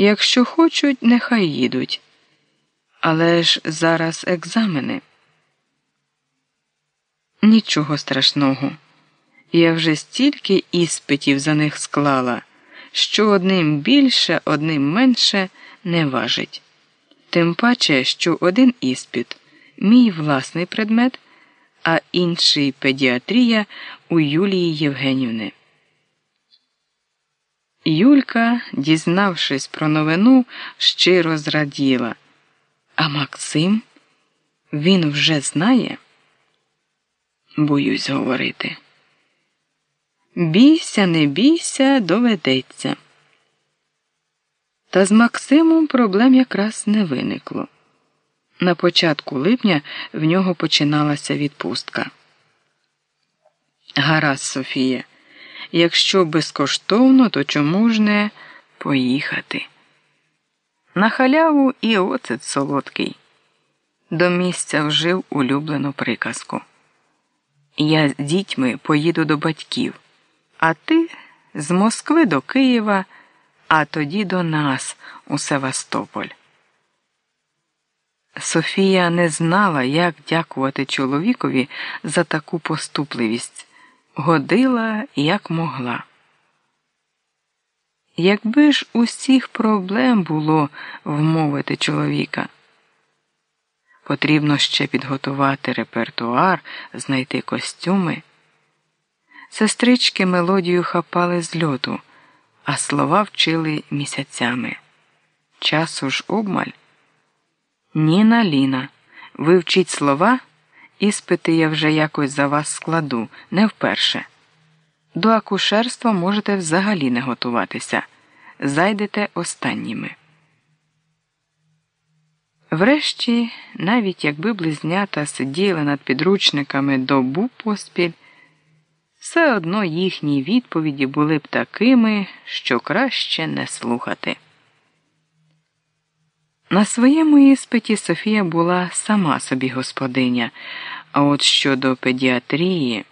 Якщо хочуть, нехай їдуть. Але ж зараз екзамени. Нічого страшного. Я вже стільки іспитів за них склала, що одним більше, одним менше не важить. Тим паче, що один іспит мій власний предмет, а інший педіатрія у Юлії Євгенівни. Юлька, дізнавшись про новину, щиро зраділа. А Максим він вже знає? Боюсь говорити. Бійся, не бійся, доведеться. Та з Максимом проблем якраз не виникло. На початку липня в нього починалася відпустка. Гаразд, Софія, якщо безкоштовно, то чому ж не поїхати? На халяву і оцет солодкий. До місця вжив улюблену приказку. Я з дітьми поїду до батьків, а ти з Москви до Києва, а тоді до нас у Севастополь. Софія не знала, як дякувати чоловікові за таку поступливість, годила як могла. Якби ж усіх проблем було вмовити чоловіка, потрібно ще підготувати репертуар, знайти костюми. Сестрички мелодію хапали з льоту, а слова вчили місяцями. Часу ж обмаль. Ніна Ліна, ви вчіть слова, іспити я вже якось за вас складу, не вперше. До акушерства можете взагалі не готуватися. Зайдете останніми. Врешті, навіть якби близнята сиділи над підручниками добу поспіль, все одно їхні відповіді були б такими, що краще не слухати. На своєму іспиті Софія була сама собі господиня, а от щодо педіатрії,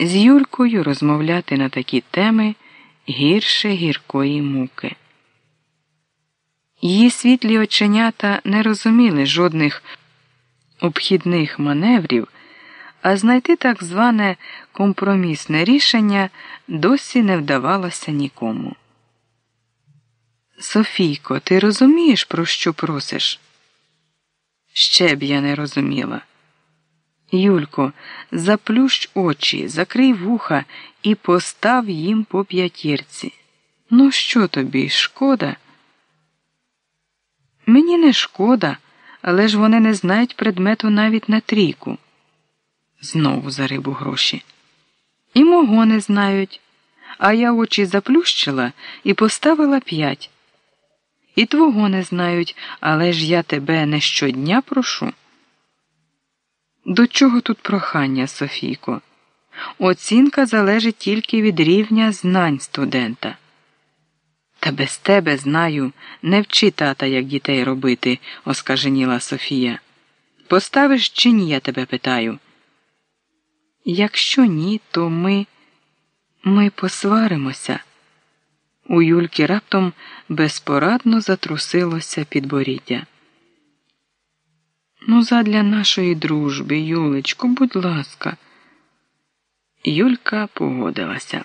з Юлькою розмовляти на такі теми гірше гіркої муки. Її світлі оченята не розуміли жодних обхідних маневрів, а знайти так зване компромісне рішення досі не вдавалося нікому. Софійко, ти розумієш, про що просиш? Ще б я не розуміла. Юлько, заплющ очі, закрий вуха і постав їм по п'ятірці. Ну, що тобі, шкода? Мені не шкода, але ж вони не знають предмету навіть на трійку. Знову за рибу гроші. І мого не знають. А я очі заплющила і поставила п'ять. І твого не знають, але ж я тебе не щодня прошу. До чого тут прохання, Софійко? Оцінка залежить тільки від рівня знань студента. Та без тебе знаю, не вчи тата, як дітей робити, оскаженіла Софія. Поставиш чи ні, я тебе питаю. Якщо ні, то ми ми посваримося. У Юльки раптом безпорадно затрусилося підборіддя. Ну, задля нашої дружби, Юлечко, будь ласка. Юлька погодилася.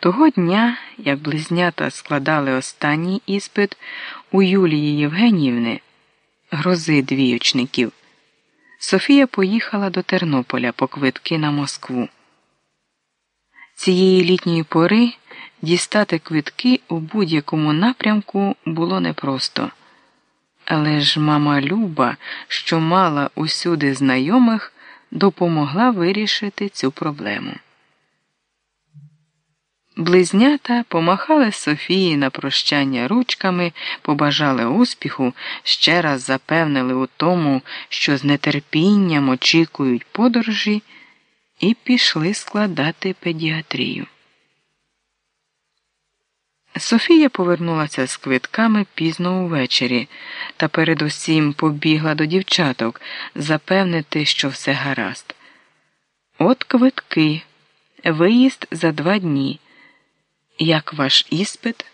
Того дня, як близнята складали останній іспит у Юлії Євгенівни, грози двіючників, Софія поїхала до Тернополя по квитки на Москву. Цієї літньої пори дістати квитки у будь-якому напрямку було непросто. Але ж мама Люба, що мала усюди знайомих, допомогла вирішити цю проблему. Близнята помахали Софії на прощання ручками, побажали успіху, ще раз запевнили у тому, що з нетерпінням очікують подорожі, і пішли складати педіатрію. Софія повернулася з квитками пізно увечері та передусім побігла до дівчаток запевнити, що все гаразд. От квитки, виїзд за два дні. Як ваш іспит?